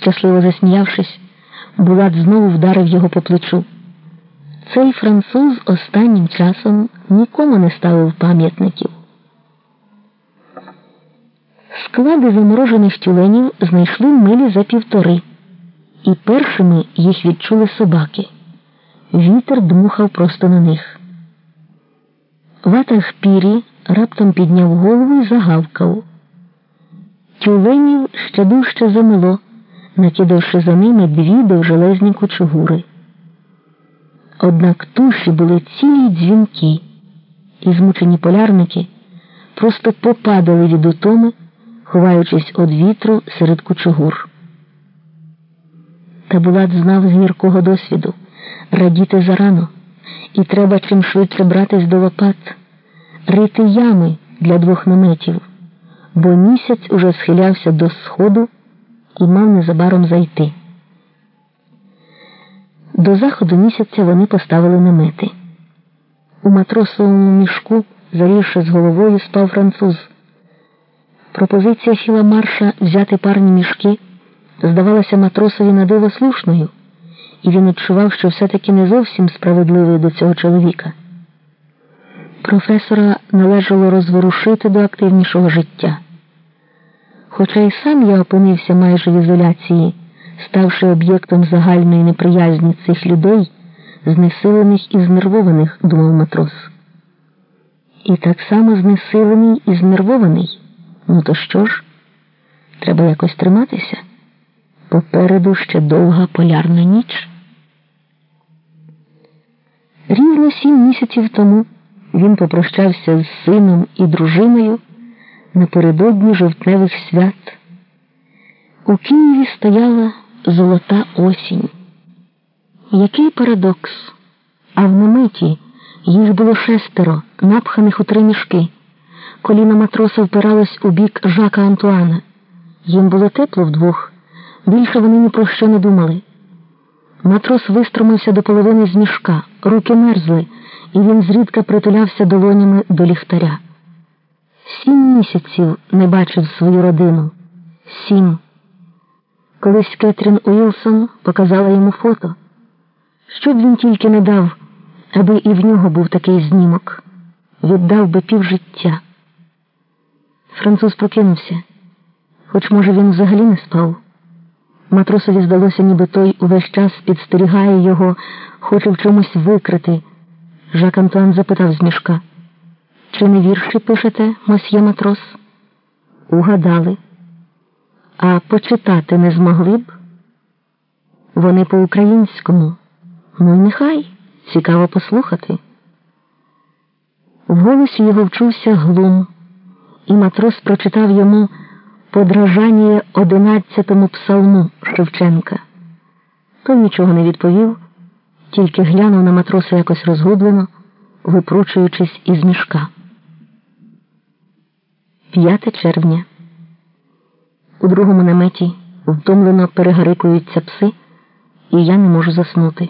Щасливо засміявшись, Булат знову вдарив його по плечу. Цей француз останнім часом нікому не ставив пам'ятників. Склади заморожених тюленів знайшли милі за півтори, і першими їх відчули собаки. Вітер дмухав просто на них. Ватах пірі раптом підняв голову і загавкав. Тюленів ще дужче замило, накидавши за ними дві довжелезні кучугури. Однак туші були цілі дзвінки, і змучені полярники просто попадали від утоми, ховаючись від вітру серед кучугур. Та Булат знав з гіркого досвіду радіти зарано, і треба чим швидше братись до лопат, рити ями для двох наметів, бо місяць уже схилявся до сходу і мав незабаром зайти. До заходу місяця вони поставили намети. У матросовому мішку, зарівши з головою, спав француз. Пропозиція Філа Марша взяти парні мішки здавалася матросові надиво слушною, і він відчував, що все-таки не зовсім справедливий до цього чоловіка. Професора належало розворушити до активнішого життя. Хоча й сам я опинився майже в ізоляції, ставши об'єктом загальної неприязні цих людей, знесилених і знервованих, думав матрос. І так само знесилений і знервований. Ну то що ж? Треба якось триматися. Попереду ще довга полярна ніч. Рівно сім місяців тому він попрощався з сином і дружиною напередодні жовтневих свят. У Києві стояла золота осінь. Який парадокс! А в наметі їх було шестеро, напханих у три мішки. Коліна матроса впиралось у бік жака Антуана. Їм було тепло вдвох. Більше вони ні про що не думали. Матрос виструмився до половини з мішка, руки мерзли, і він зрідка притулявся долонями до ліхтаря. Сім місяців не бачив свою родину. Сім. Колись Кетрін Уілсон показала йому фото. Що б він тільки не дав, аби і в нього був такий знімок, віддав би півжиття. Француз прокинувся, хоч, може, він взагалі не спав. Матросові здалося, ніби той увесь час підстерігає його, хоче в чомусь викрити. Жак Антуан запитав з мішка. Чи не вірші пишете, мосьє матрос? Угадали. А почитати не змогли б? Вони по-українському. Ну й нехай цікаво послухати. В голосі його вчувся глум, і матрос прочитав йому подражання одинадцятому псалму Шевченка. Той нічого не відповів, тільки глянув на матроса якось розгублено, випручуючись із мішка. 5 червня. У другому наметі втомлено перегарикуються пси, і я не можу заснути.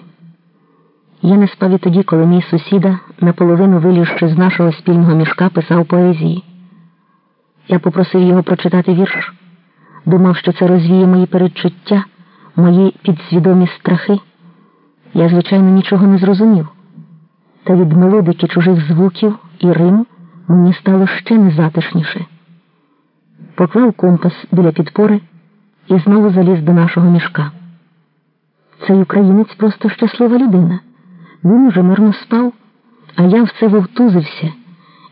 Я не спав і тоді, коли мій сусіда, наполовину вилізши з нашого спільного мішка, писав поезії. Я попросив його прочитати вірш, думав, що це розвіє мої передчуття, мої підсвідомі страхи. Я, звичайно, нічого не зрозумів, та від мелодики чужих звуків і рим мені стало ще незатишніше. Поклав компас біля підпори і знову заліз до нашого мішка. Цей українець просто щаслива людина. Він уже мирно спав, а я все вовтузився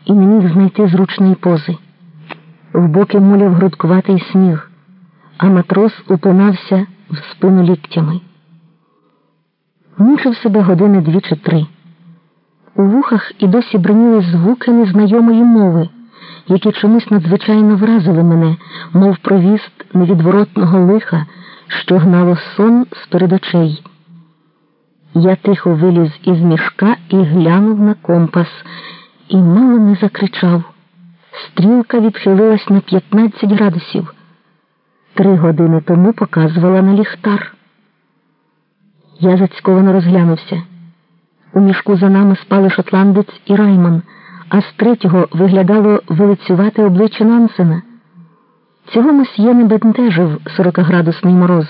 і не міг знайти зручної пози. В боки муляв грудкуватий сніг, а матрос упинався в спину ліктями. Мучив себе години дві чи три. У вухах і досі броніли звуки незнайомої мови, які чомусь надзвичайно вразили мене, мов провіст невідворотного лиха, що гнало сон з перед очей. Я тихо виліз із мішка і глянув на компас, і мало не закричав. Стрілка відхилилась на 15 градусів. Три години тому показувала на ліхтар. Я зацьковано розглянувся. У мішку за нами спали шотландець і Райман, а з третього виглядало вилицювати обличчя Нансена. Цього мосьє не бентежив 40-градусний мороз.